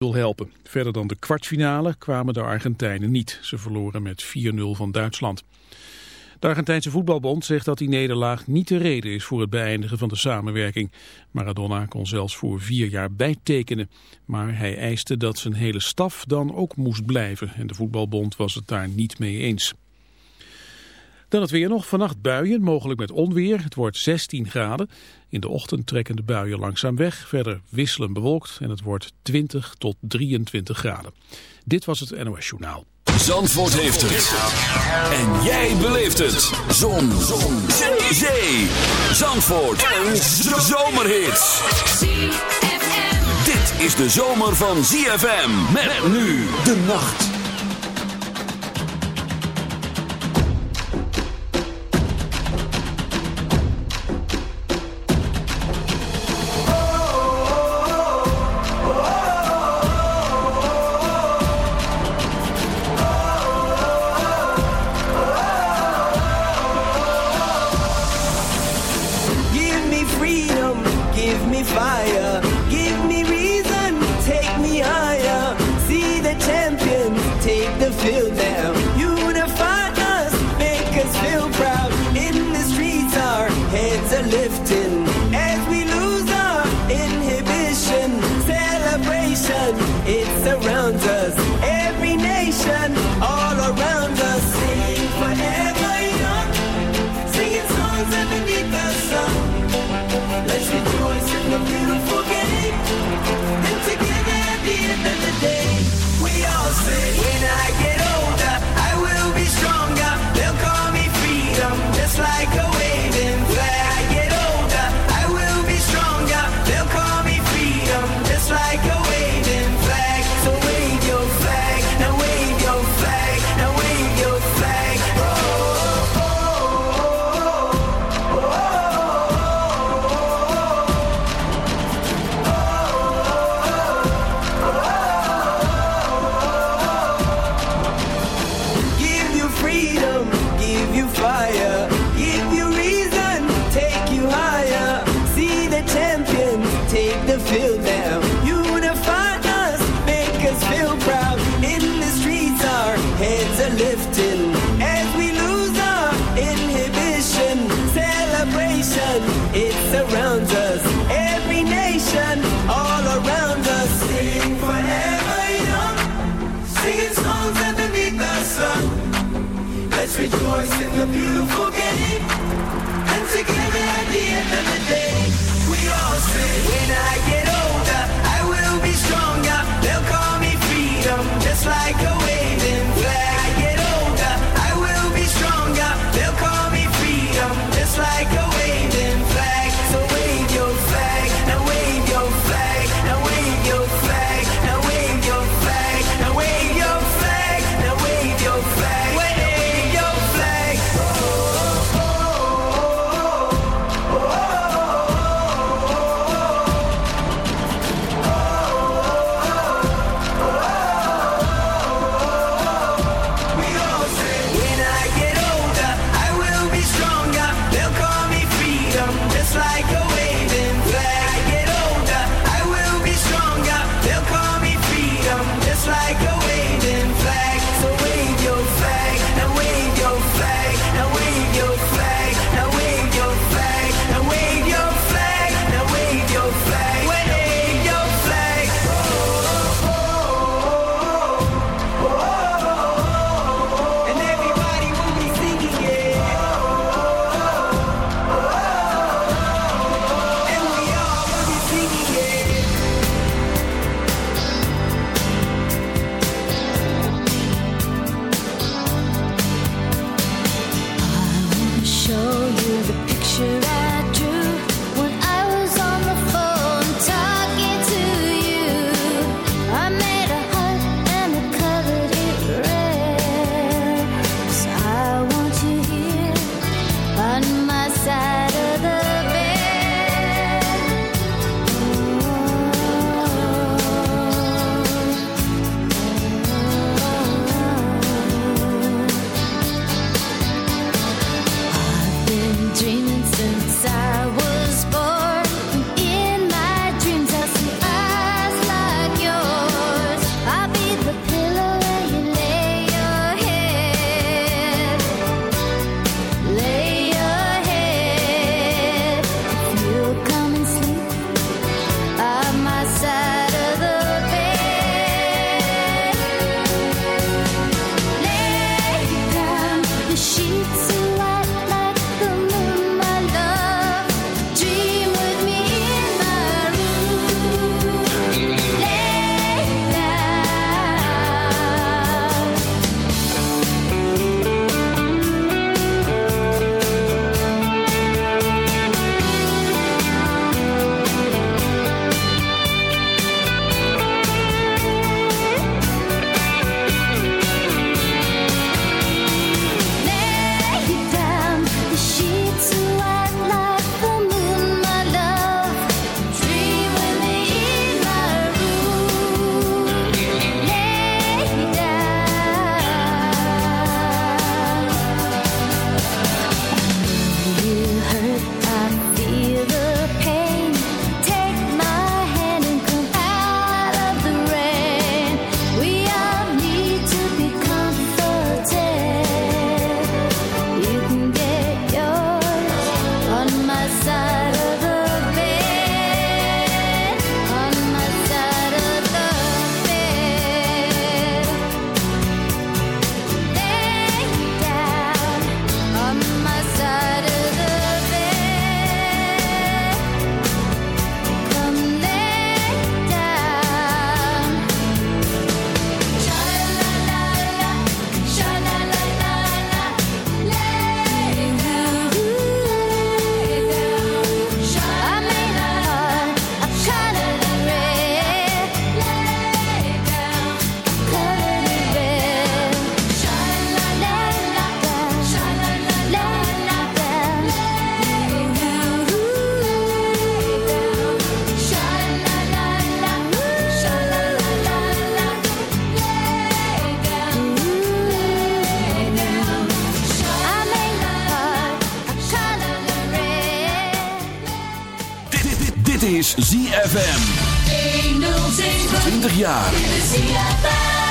wil helpen. Verder dan de kwartfinale kwamen de Argentijnen niet. Ze verloren met 4-0 van Duitsland. De Argentijnse voetbalbond zegt dat die nederlaag niet de reden is voor het beëindigen van de samenwerking. Maradona kon zelfs voor vier jaar bijtekenen. Maar hij eiste dat zijn hele staf dan ook moest blijven. En de voetbalbond was het daar niet mee eens. Dan het weer nog. Vannacht buien, mogelijk met onweer. Het wordt 16 graden. In de ochtend trekken de buien langzaam weg. Verder wisselen bewolkt en het wordt 20 tot 23 graden. Dit was het NOS Journaal. Zandvoort heeft het. En jij beleeft het. Zon. Zon. Zee. Zandvoort. Een zomerhit. Dit is de zomer van ZFM. Met nu de nacht.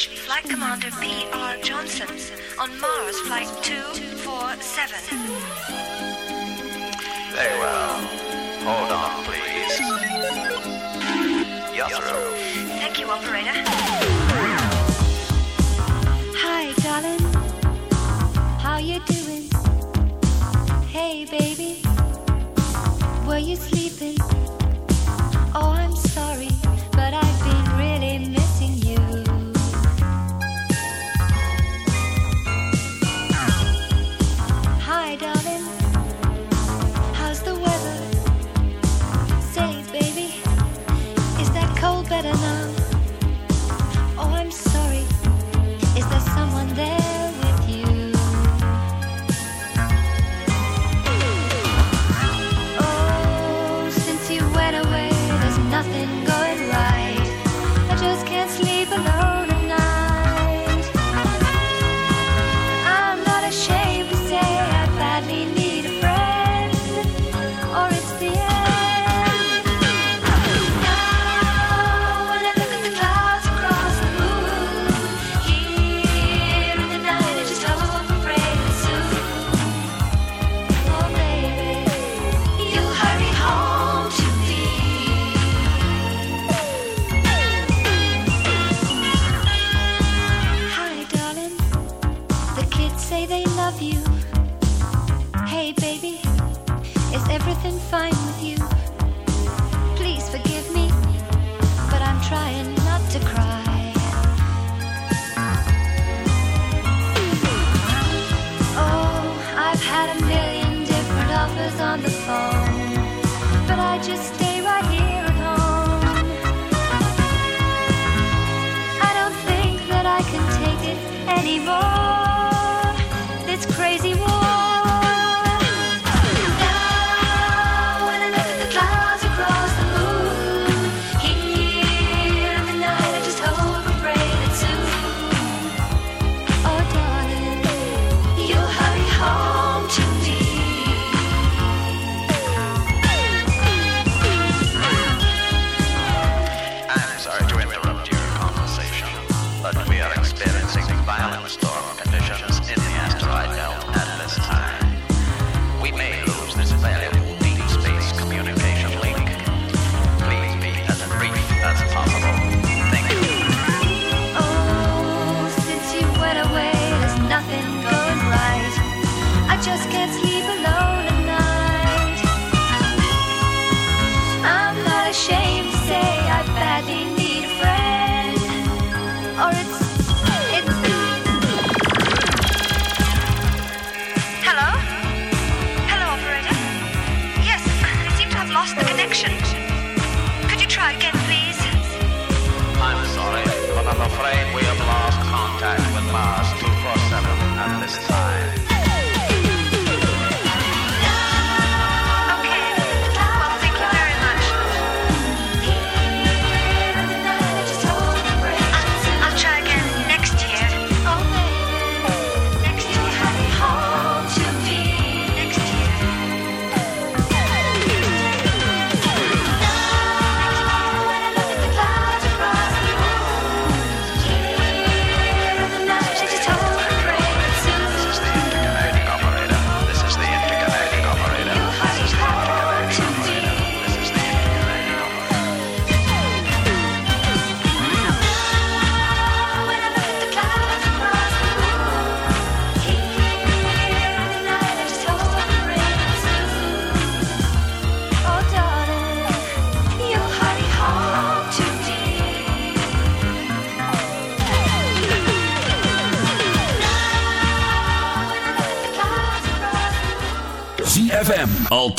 reach Flight Commander P.R. Johnson on Mars Flight 247. Very well. Hold on, please. You're. Thank you, operator. Hi, darling. How you doing? Hey, baby. Were you sleeping? On the phone, but I just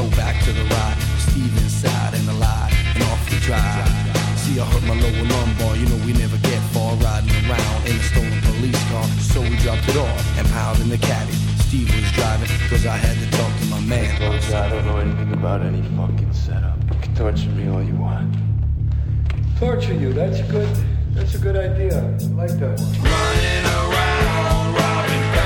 Go, back to the ride. Steve inside and alive, and off the drive. See, I hurt my lower lumbar, you know we never get far riding around in a stolen police car. So we dropped it off and piled in the caddy. Steve was driving, cause I had to talk to my man. I don't know anything about any fucking setup. You can torture me all you want. Torture you, that's a good, that's a good idea. I like that one. Running around, robbing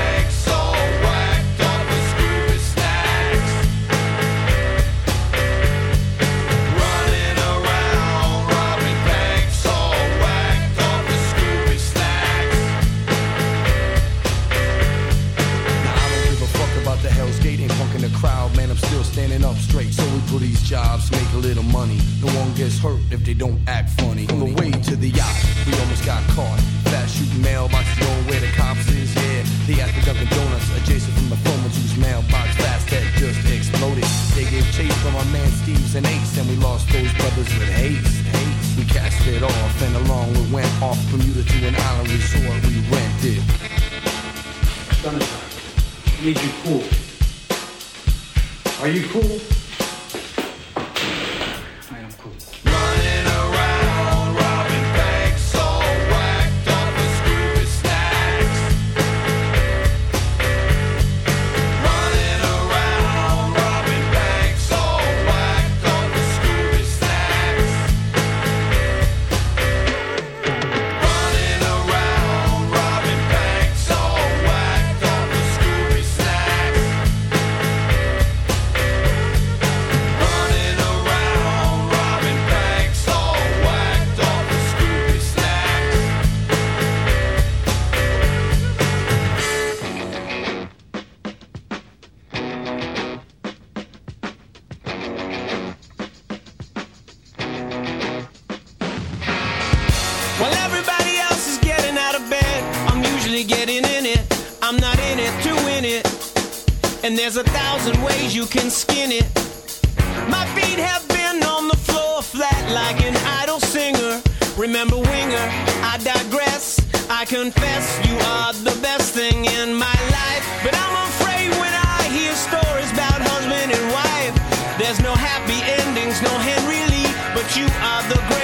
standing up straight. So we do these jobs, make a little money. No one gets hurt if they don't act funny. On the way to the yacht, we almost got caught. Fast shooting mailboxes going where the cops is. Yeah, they at the Dunkin' Donuts, adjacent from the phone whose mailbox fast had just exploded. They gave chase from our man Steve's and Ace, and we lost those brothers with haste. haste. We cast it off, and along we went off Bermuda to an island resort we rented. Sunshine. Need you cool. Are you cool? you can skin it. My feet have been on the floor flat like an idol singer. Remember, winger, I digress. I confess you are the best thing in my life. But I'm afraid when I hear stories about husband and wife, there's no happy endings, no Henry Lee, but you are the greatest.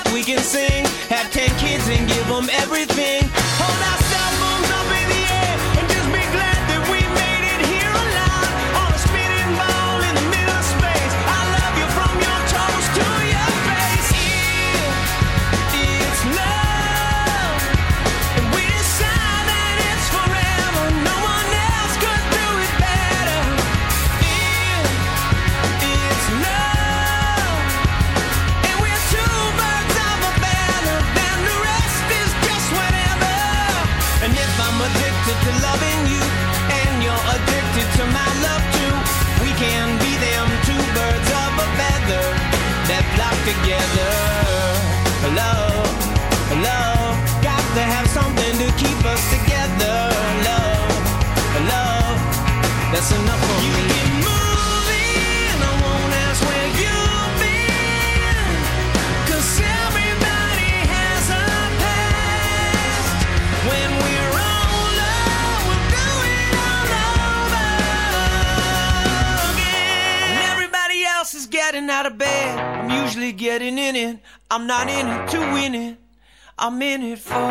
everything. Hold on. in it for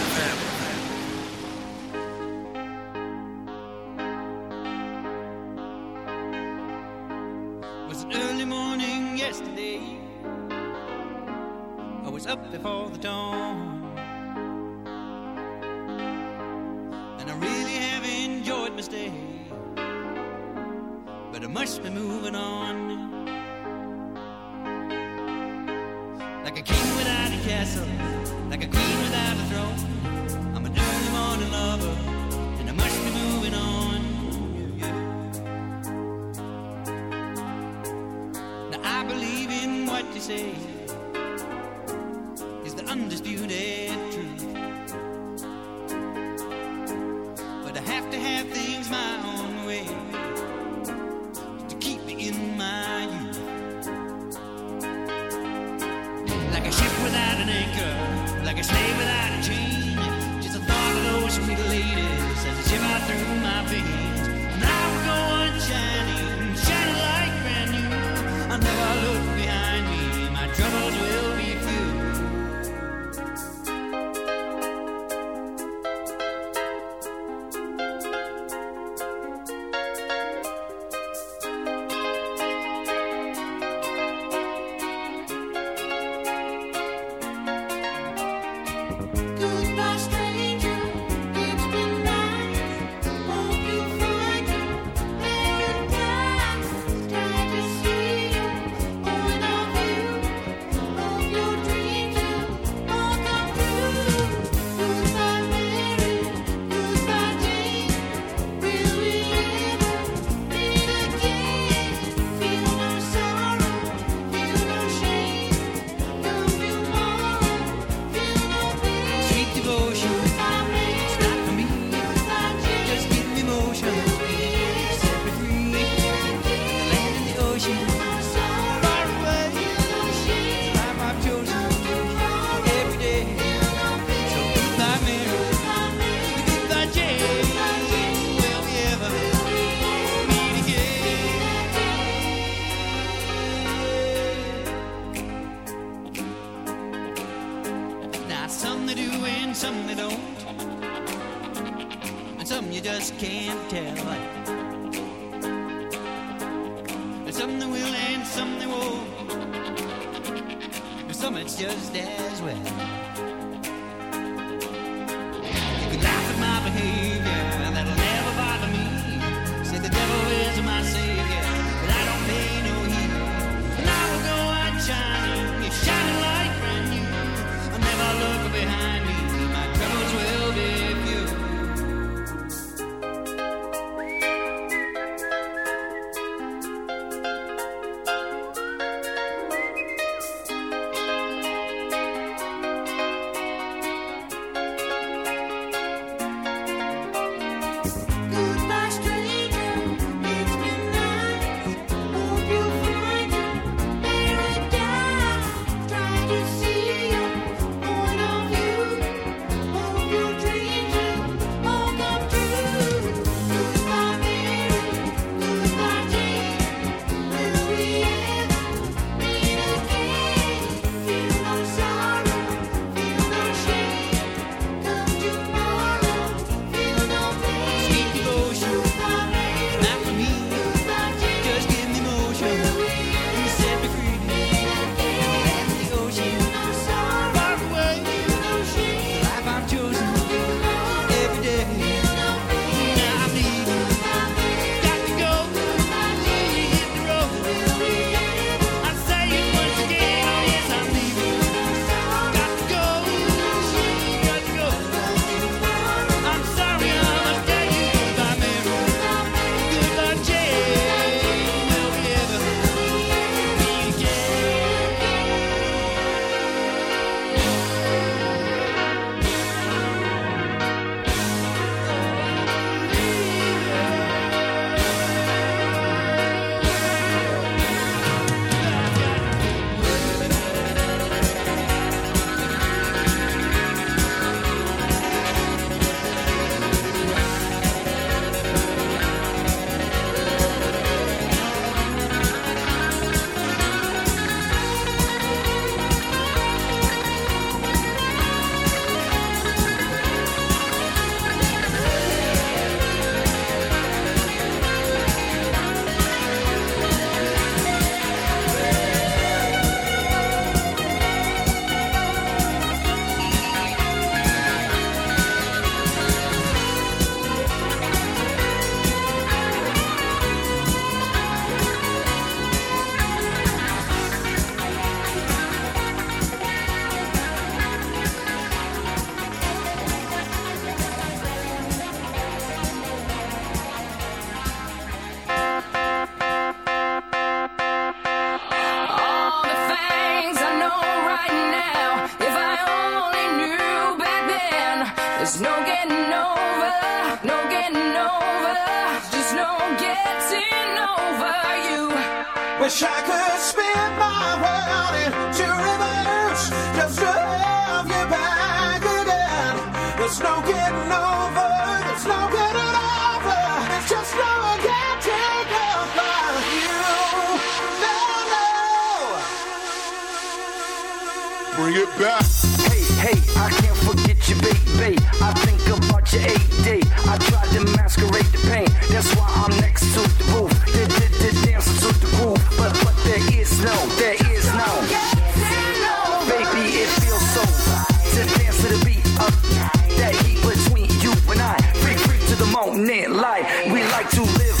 wish I could spin my world into reverse just to have you back again. There's no getting over, there's no getting over, it's just no getting over you. No, no. Bring it back. Hey, hey, I can't forget you, baby. I think about your AD. I tried to masquerade alternate life. We like to live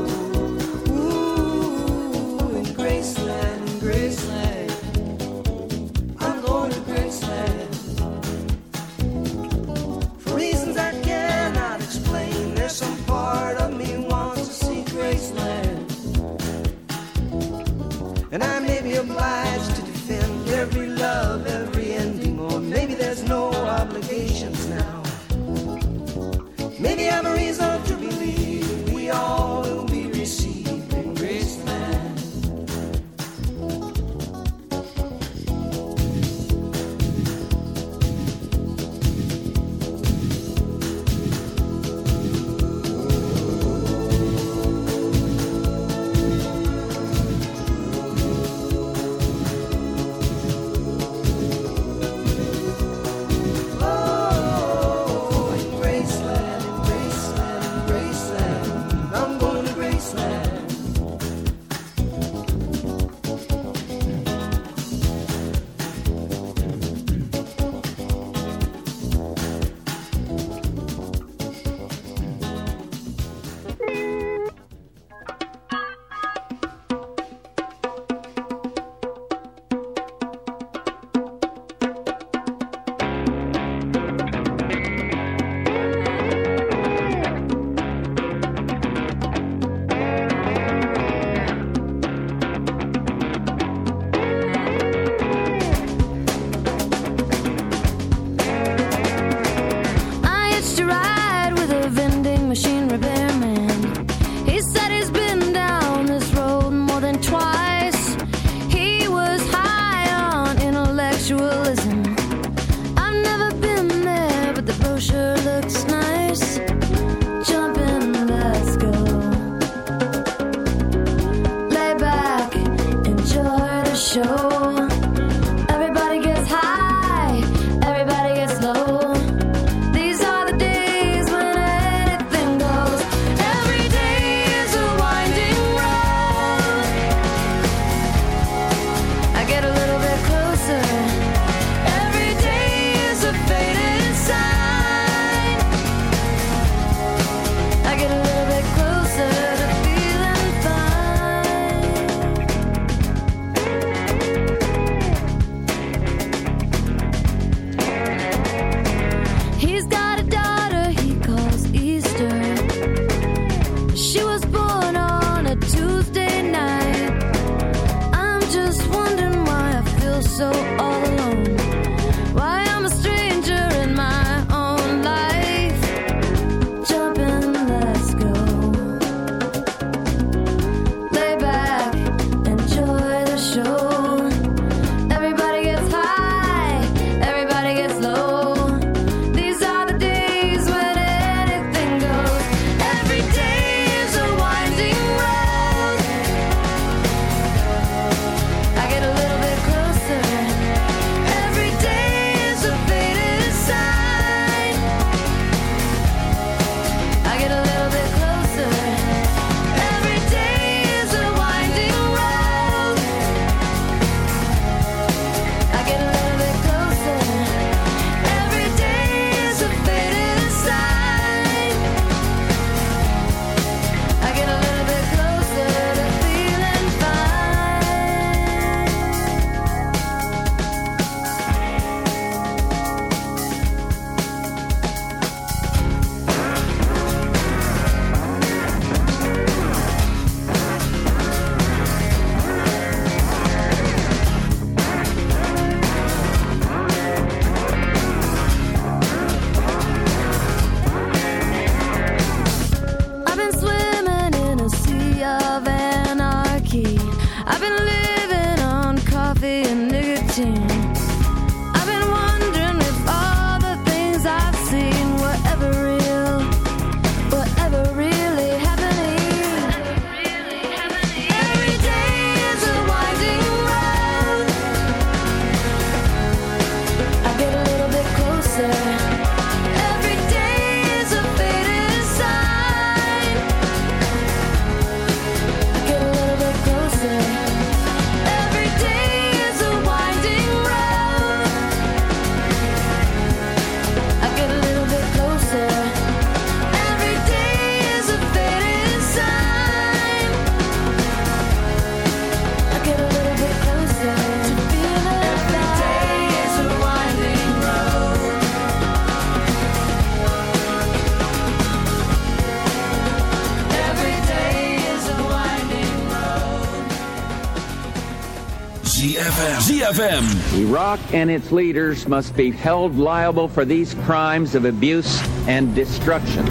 Iraq and its leaders must be held liable for these crimes of abuse and destruction.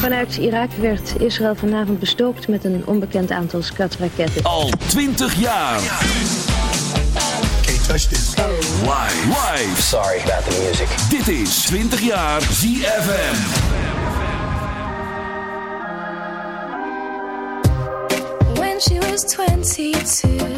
Vanuit Irak werd Israël vanavond bestookt met een onbekend aantal skatraketten. Al 20 jaar. Touch this. Live. Live. Sorry about the music. Dit is 20 jaar ZFM. When she was 22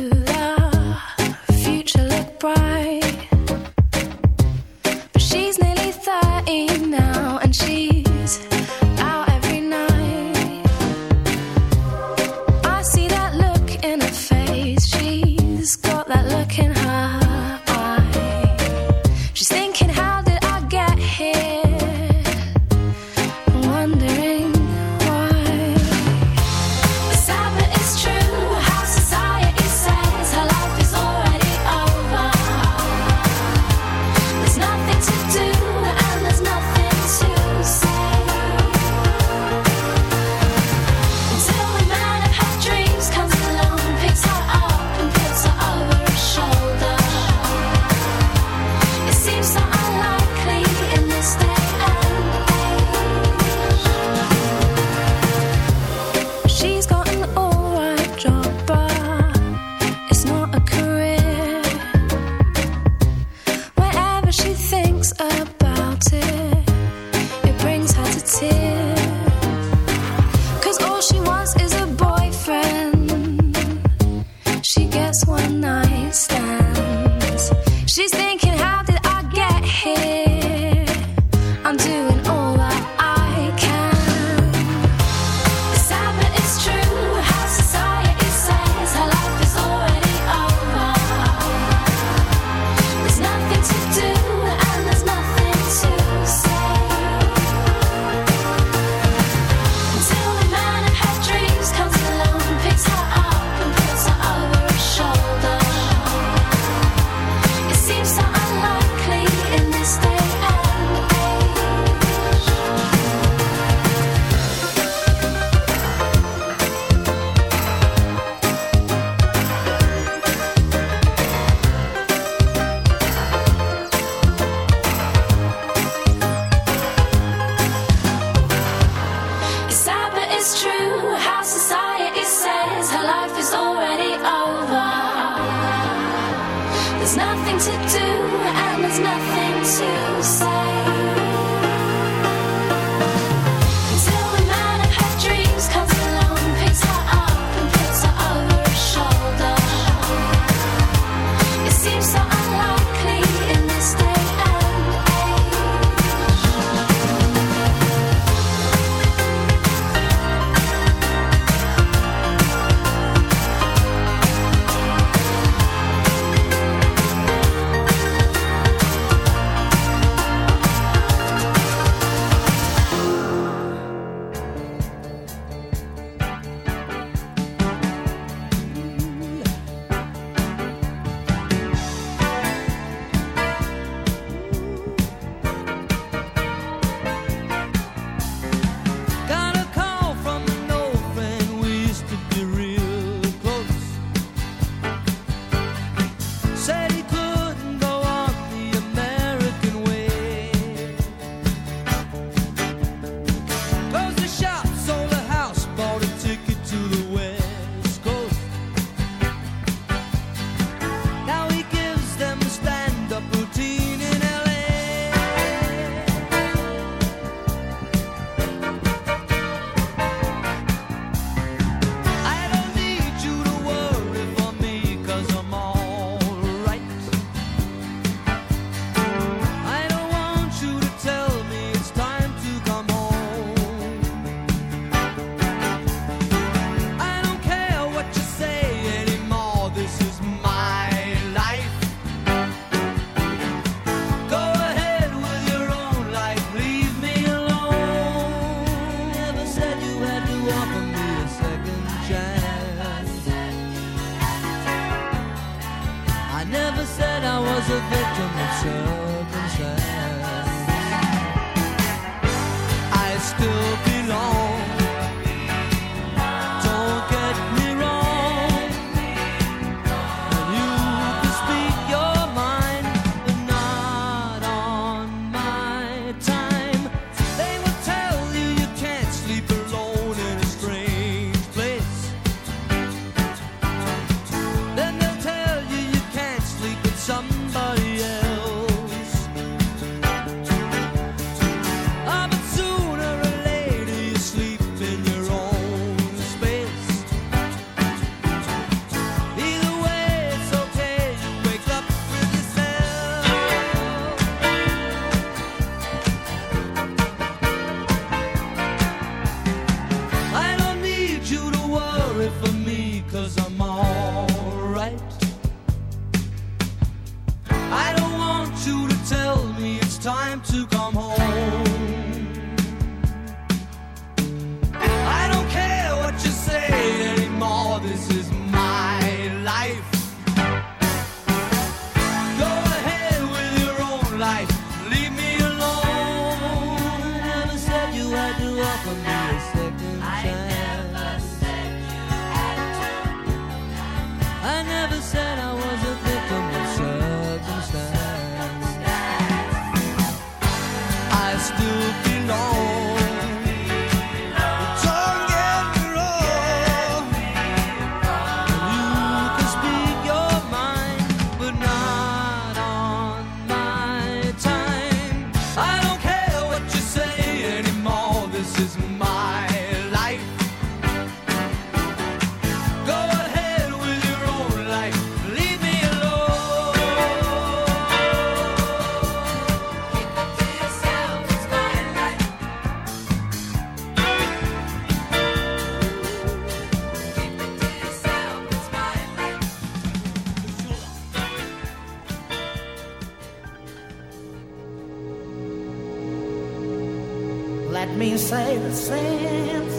Let me say the since,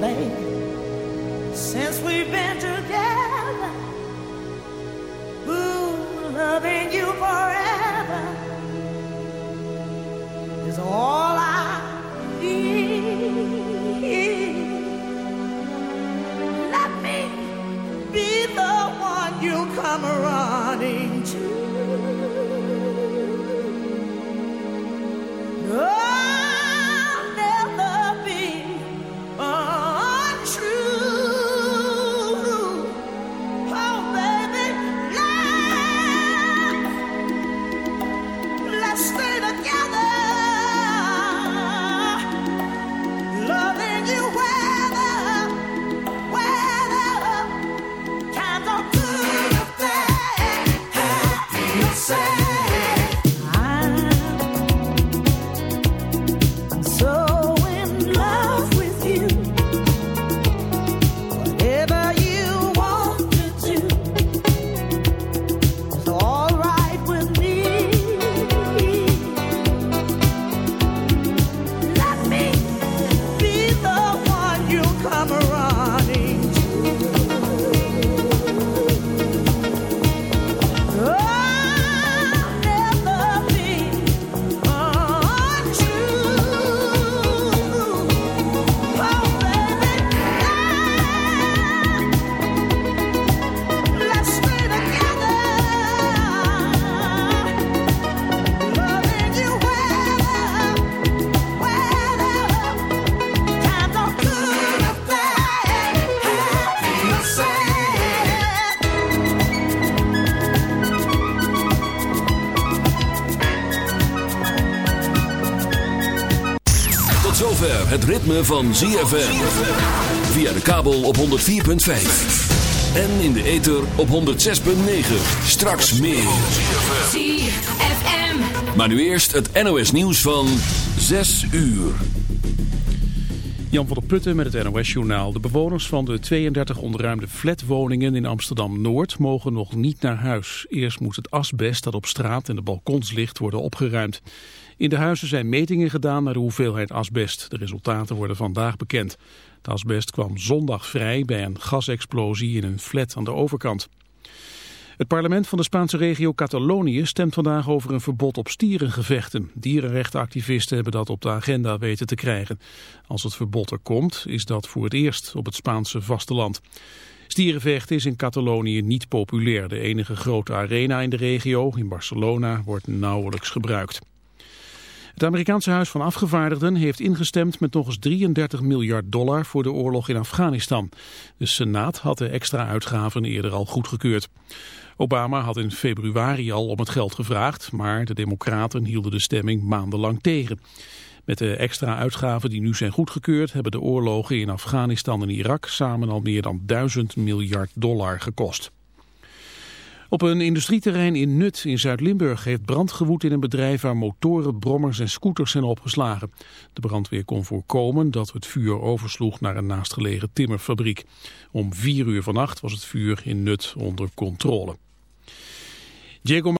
baby, since we've been together, ooh, loving you forever zover het ritme van ZFM. Via de kabel op 104.5. En in de ether op 106.9. Straks meer. ZFM. Maar nu eerst het NOS nieuws van 6 uur. Jan van der Putten met het NOS-journaal. De bewoners van de 32 onderruimde flatwoningen in Amsterdam-Noord mogen nog niet naar huis. Eerst moet het asbest dat op straat en de balkons ligt worden opgeruimd. In de huizen zijn metingen gedaan naar de hoeveelheid asbest. De resultaten worden vandaag bekend. Het asbest kwam zondag vrij bij een gasexplosie in een flat aan de overkant. Het parlement van de Spaanse regio Catalonië stemt vandaag over een verbod op stierengevechten. Dierenrechtenactivisten hebben dat op de agenda weten te krijgen. Als het verbod er komt, is dat voor het eerst op het Spaanse vasteland. Stierenvechten is in Catalonië niet populair. De enige grote arena in de regio, in Barcelona, wordt nauwelijks gebruikt. Het Amerikaanse Huis van Afgevaardigden heeft ingestemd met nog eens 33 miljard dollar voor de oorlog in Afghanistan. De Senaat had de extra uitgaven eerder al goedgekeurd. Obama had in februari al om het geld gevraagd, maar de democraten hielden de stemming maandenlang tegen. Met de extra uitgaven die nu zijn goedgekeurd hebben de oorlogen in Afghanistan en Irak samen al meer dan 1000 miljard dollar gekost. Op een industrieterrein in Nut in Zuid-Limburg heeft brand gewoed in een bedrijf waar motoren, brommers en scooters zijn opgeslagen. De brandweer kon voorkomen dat het vuur oversloeg naar een naastgelegen timmerfabriek. Om vier uur vannacht was het vuur in Nut onder controle.